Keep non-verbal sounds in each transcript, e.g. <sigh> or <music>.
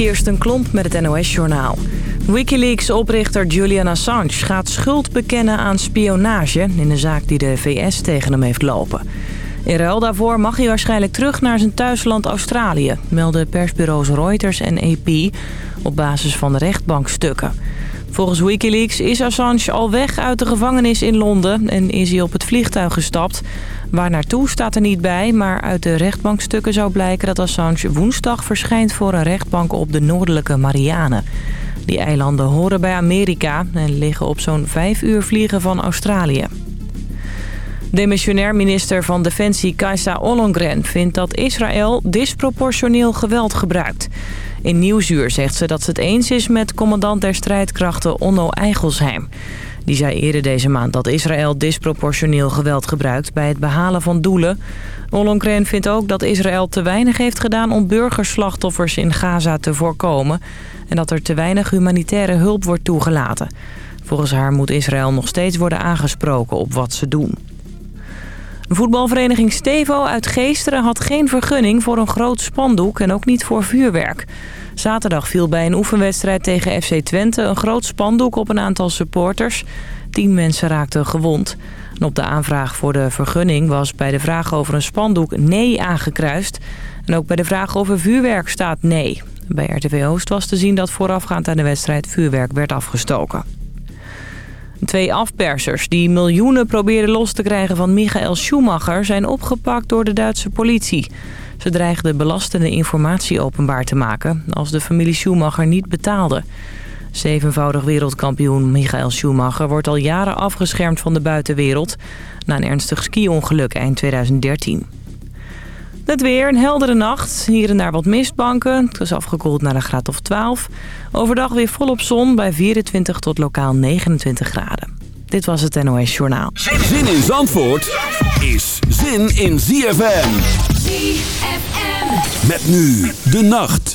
Kirsten Klomp met het NOS-journaal. Wikileaks-oprichter Julian Assange gaat schuld bekennen aan spionage... in de zaak die de VS tegen hem heeft lopen. In ruil daarvoor mag hij waarschijnlijk terug naar zijn thuisland Australië... melden persbureaus Reuters en AP op basis van rechtbankstukken. Volgens Wikileaks is Assange al weg uit de gevangenis in Londen... en is hij op het vliegtuig gestapt... Waar naartoe staat er niet bij, maar uit de rechtbankstukken zou blijken dat Assange woensdag verschijnt voor een rechtbank op de noordelijke Marianen. Die eilanden horen bij Amerika en liggen op zo'n vijf uur vliegen van Australië. Demissionair minister van Defensie Kajsa Ollongren vindt dat Israël disproportioneel geweld gebruikt. In Nieuwsuur zegt ze dat ze het eens is met commandant der strijdkrachten Onno Eigelsheim. Die zei eerder deze maand dat Israël disproportioneel geweld gebruikt bij het behalen van doelen. Ollongren vindt ook dat Israël te weinig heeft gedaan om burgerslachtoffers in Gaza te voorkomen. En dat er te weinig humanitaire hulp wordt toegelaten. Volgens haar moet Israël nog steeds worden aangesproken op wat ze doen. Voetbalvereniging Stevo uit Geesteren had geen vergunning voor een groot spandoek en ook niet voor vuurwerk. Zaterdag viel bij een oefenwedstrijd tegen FC Twente een groot spandoek op een aantal supporters. Tien mensen raakten gewond. Op de aanvraag voor de vergunning was bij de vraag over een spandoek nee aangekruist. En ook bij de vraag over vuurwerk staat nee. Bij RTV Oost was te zien dat voorafgaand aan de wedstrijd vuurwerk werd afgestoken. Twee afpersers die miljoenen probeerden los te krijgen van Michael Schumacher... zijn opgepakt door de Duitse politie. Ze dreigden belastende informatie openbaar te maken... als de familie Schumacher niet betaalde. Zevenvoudig wereldkampioen Michael Schumacher wordt al jaren afgeschermd van de buitenwereld... na een ernstig ski-ongeluk eind 2013. Het weer, een heldere nacht. Hier en daar wat mistbanken. Het is afgekoeld naar een graad of 12. Overdag weer volop zon bij 24 tot lokaal 29 graden. Dit was het NOS Journaal. Zin in Zandvoort is zin in ZFM. ZFM. Met nu de nacht.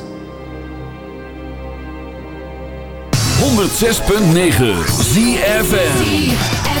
106.9 ZFN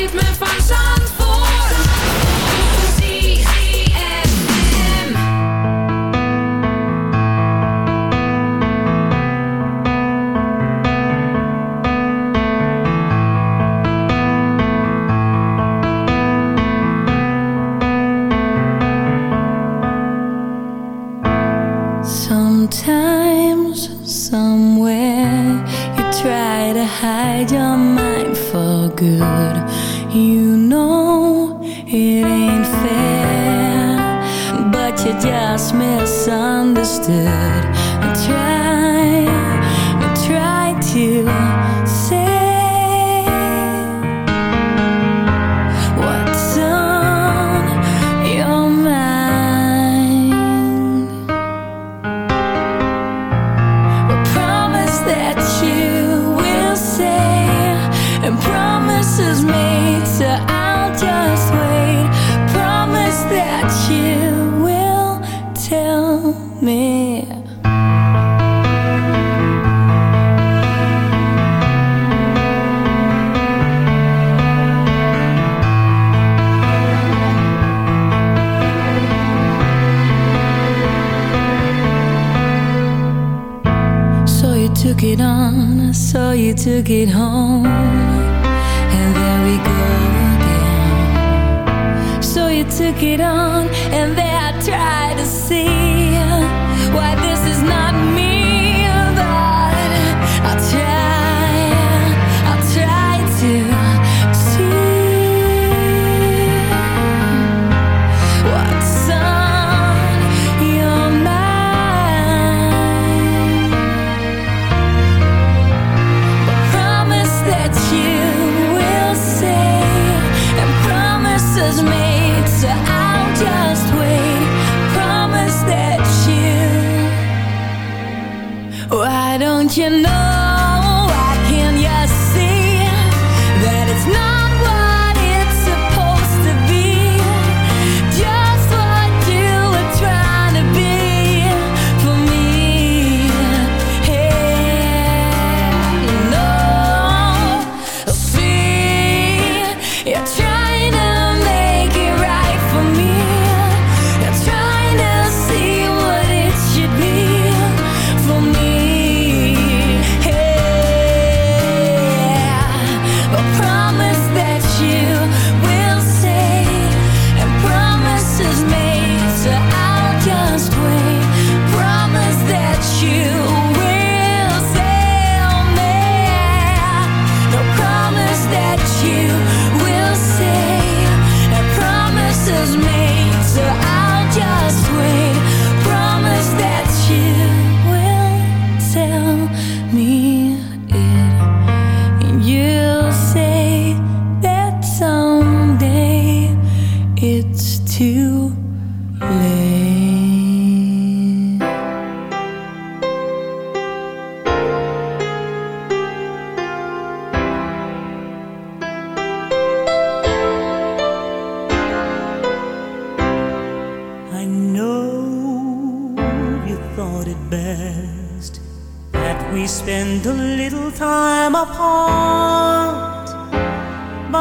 ritme van zon.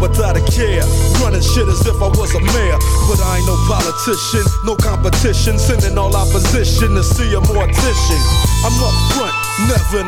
without a care. Running shit as if I was a mayor. But I ain't no politician, no competition. Sending all opposition to see a mortician. I'm up front, never in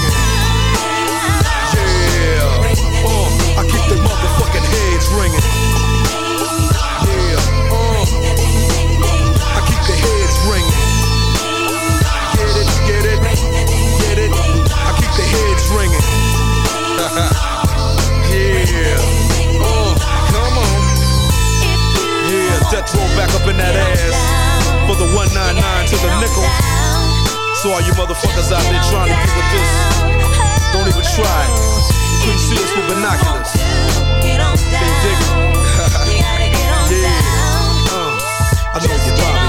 Yeah, uh, I keep they motherfucking heads ringing. Yeah, uh, I keep the heads ringing. Get it, get it, get it. I keep the heads ringing. <laughs> yeah, uh, come on. Yeah, death row back up in that ass for the 199 to the nickel. So all you motherfuckers out there trying to get with this, don't even try. You couldn't see us with binoculars. They dig it. yeah. Uh, I know you're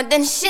more than she's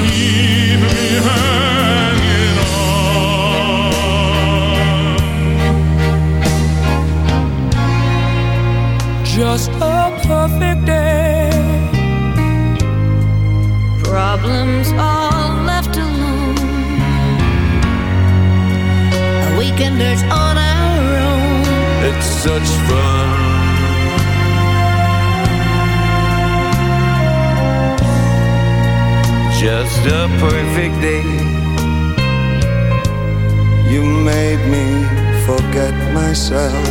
the perfect day. You made me forget myself.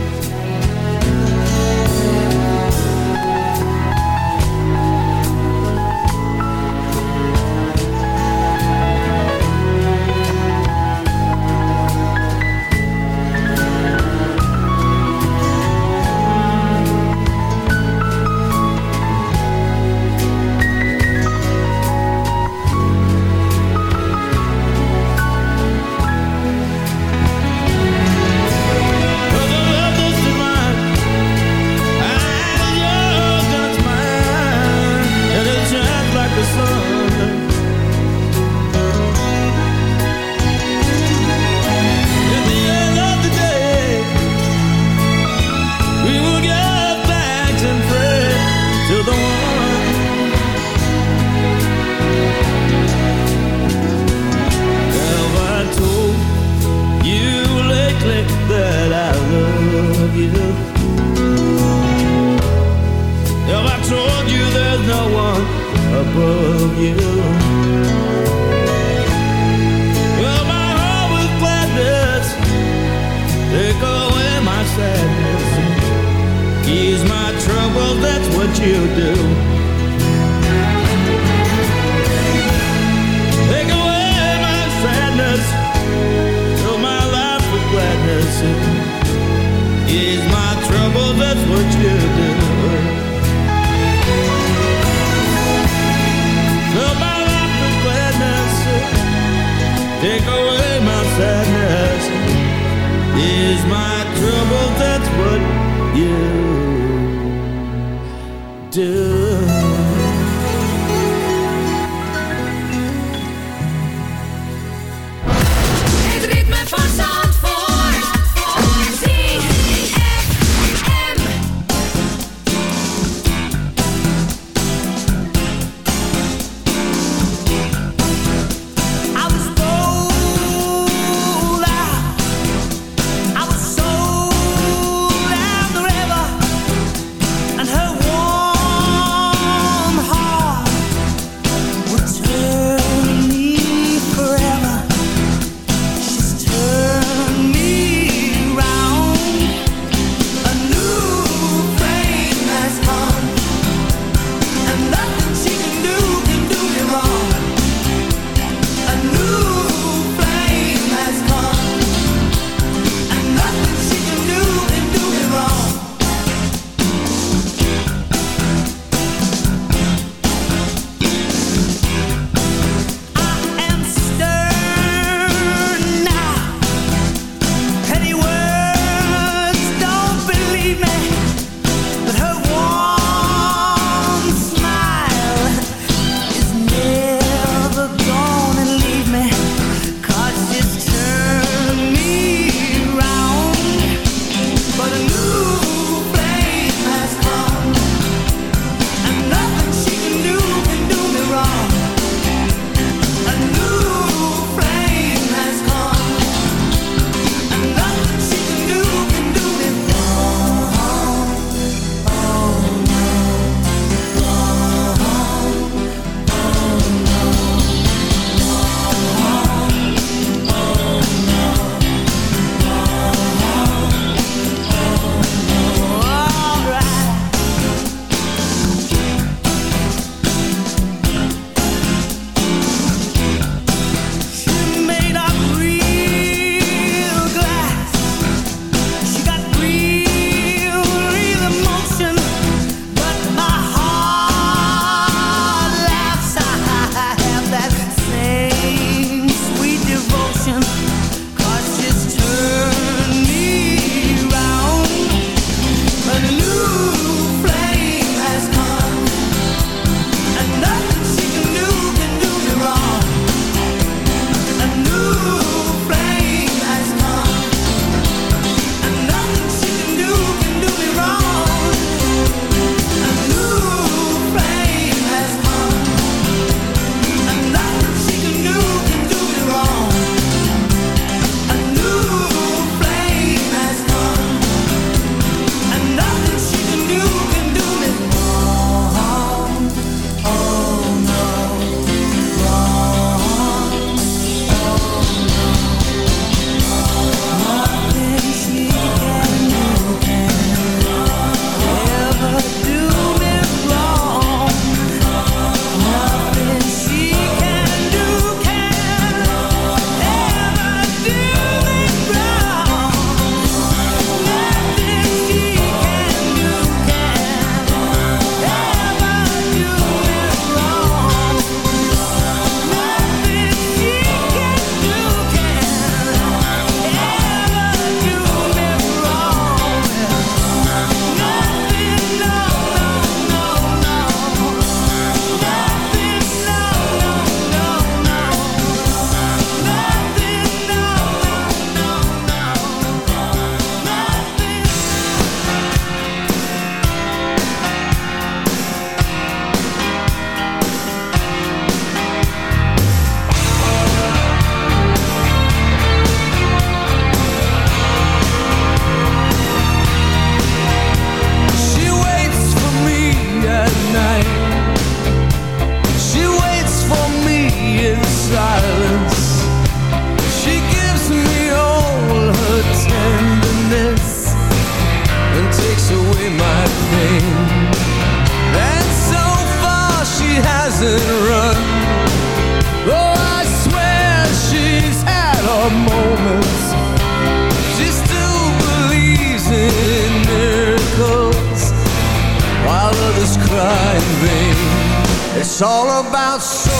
It's all about soul.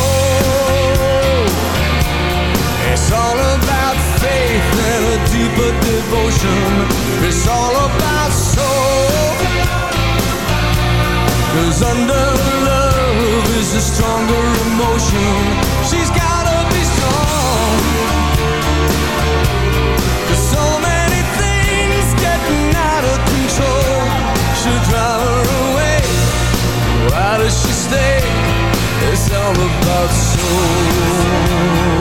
It's all about faith and a deeper devotion. It's all about soul. Cause under love is a stronger emotion. She's gotta be strong. Cause so many things getting out of control should drive her away. Why does she stay? All about soul.